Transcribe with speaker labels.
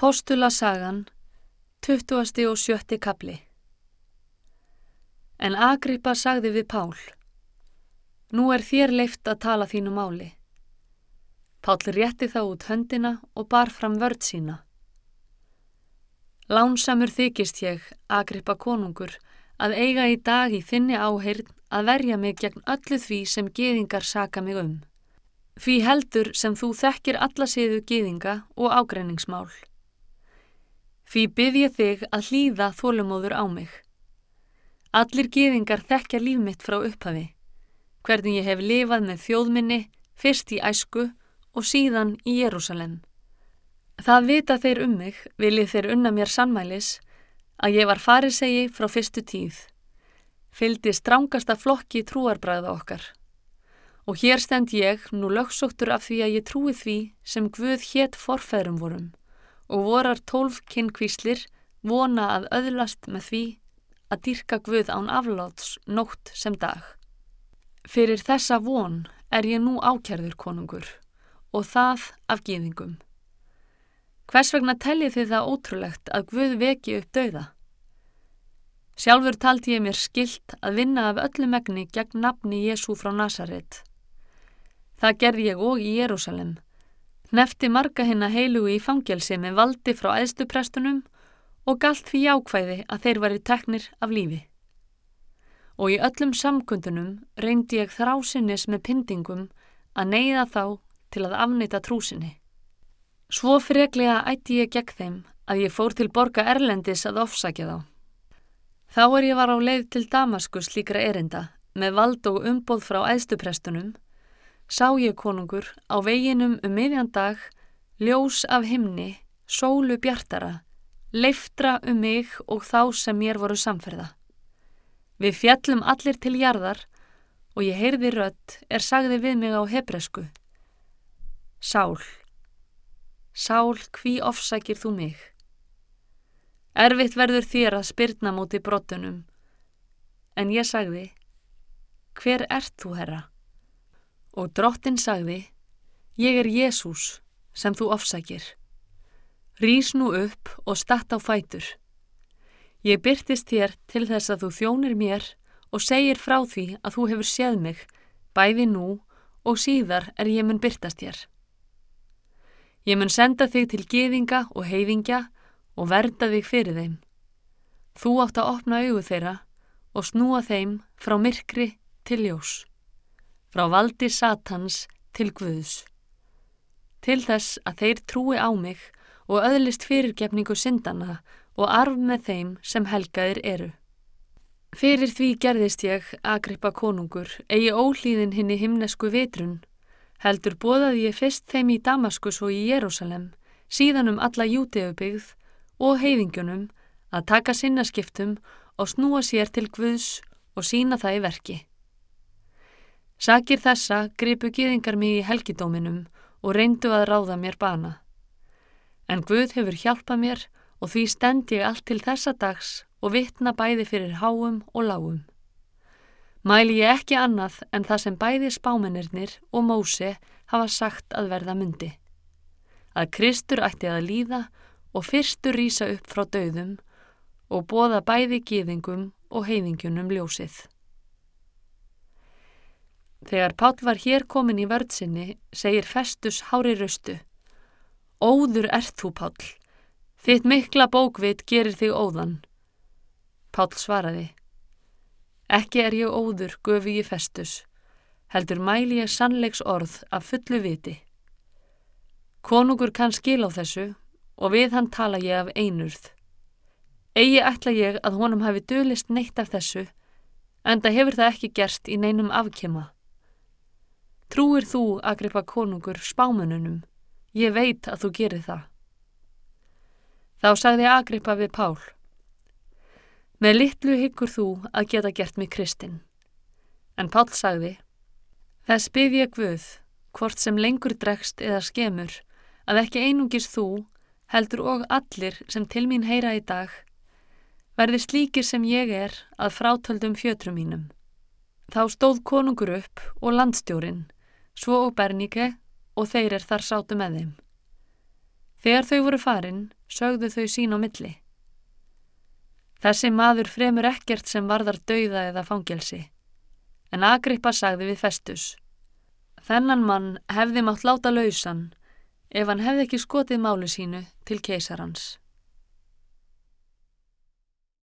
Speaker 1: Postula sagan, 20. og 7. kapli En Agrippa sagði við Pál, Nú er þér leift að tala þínu máli. Pál rétti þá út höndina og bar fram vörd sína. Lánsamur þykist ég, Agrippa konungur, að eiga í dag í þinni áheyrn að verja mig gegn öllu því sem geðingar saka mig um. Því heldur sem þú þekkir alla séðu geðinga og ágreiningsmál. Byrð ég þig að hlýða þólumóður á mig. Allir geðingar þekkja líf mitt frá upphafi, hvernig ég hef lifað með þjóðminni, fyrst í æsku og síðan í Jérúsalem. Það vita þeir um mig, viljið þeir unna mér sannmælis, að ég var farisegi frá fyrstu tíð. Fyldi strángasta flokki trúarbræða okkar. Og hér stend ég nú lögsóttur af því að ég trúi því sem Guð hétt forfærum vorum og vorar tólf kynkvíslir vona að öðlast með því að dýrka Guð án afláts nótt sem dag. Fyrir þessa von er ég nú ákjærður konungur og það af gýðingum. Hvers vegna tellið þið það ótrúlegt að Guð veki upp dauða? Sjálfur taldi ég mér skilt að vinna af öllu megni gegn nafni Jésu frá Nazaret. Það gerði ég og í Jérúsalem. Nefti marga hinn að heilugu í fangelsi með valdi frá æðstuprestunum og galt því jákvæði að þeir væri teknir af lífi. Og í öllum samkundunum reyndi ég þrásinnis með pindingum að neyða þá til að afnita trúsinni. Svo freklega ætti ég gegn þeim að ég fór til borga Erlendis að ofsækja þá. Þá er ég var á leið til Damaskus líkra erinda með vald og umboð frá æðstuprestunum, sá ég konungur á veginum um miðjan dag, ljós af himni, sólu bjartara, leiftra um mig og þá sem mér voru samferða. Við fjallum allir til jarðar og ég heyrði rött er sagði við mig á hebresku. Sál. Sál, hví ofsækir þú mig? Erfitt verður þér að spyrna móti brottunum. En ég sagði, hver ert þú, herra? Og drottin sagði, ég er Jésús sem þú ofsækir. Rís nú upp og statt á fætur. Ég byrtist þér til þess að þú þjónir mér og segir frá því að þú hefur séð mig, bæði nú og síðar er ég mun byrtast þér. Ég mun senda þig til geðinga og heiðingja og verda þig fyrir þeim. Þú átt að opna augu þeirra og snúa þeim frá myrkri til ljós, frá valdi satans til Guðs. Til þess að þeir trúi á mig og öðlist fyrirgefningu syndana og arf með þeim sem helgaðir eru. Fyrir því gerðist ég, Agrippa konungur, eigi ólíðin hinn í himnesku vitrun Heldur bóðaði ég fyrst þeim í Damaskus og í Jérúsalem, síðan um alla júteubigð og heiðingunum að taka sinnaskiptum og snúa sér til Guðs og sína það í verki. Sakir þessa gripu gýðingar mig í helgidóminum og reyndu að ráða mér bana. En Guð hefur hjálpað mér og því stend ég allt til þessa dags og vittna bæði fyrir háum og lágum. Mæli ég ekki annað en það sem bæði spámennirnir og Móse hafa sagt að verða myndi. Að Kristur ætti að líða og fyrstur rýsa upp frá döðum og bóða bæði gíðingum og heiðingjunum ljósið. Þegar Pál var hér komin í vördsinni, segir Festus hári raustu. Óður ert þú, Pál. Þitt mikla bókvit gerir þig óðan. Pál svaraði. Ekki er ég óður göfi ég festus, heldur mæli ég sannleiks orð af fullu viti. Konungur kann skil á þessu og við hann tala ég af einurð. Egi ætla ég að honum hafi dölist neitt af þessu, en það hefur það ekki gerst í neinum afkema. Trúir þú að gripa konungur spámununum? Ég veit að þú gerir það. Þá sagði Agrippa við Pál. Með litlu hyggur þú að geta gert mig kristinn. En Pál sagði, þess ég Guð, hvort sem lengur dregst eða skemur, að ekki einungis þú, heldur og allir sem til mín heyra í dag, verði slíkir sem ég er að frátöldum fjötrum mínum. Þá stóð konungur upp og landstjórin, svo og Bernike og þeir er þar sátu með þeim. Þegar þau voru farin, sögðu þau sín á milli. Þessi maður fremur ekkert sem varðar dauða eða fangelsi. En Agrippa sagði við Festus. Þennan mann hefði mátt láta lausan ef hann hefði ekki skotið málu sínu til keisarans.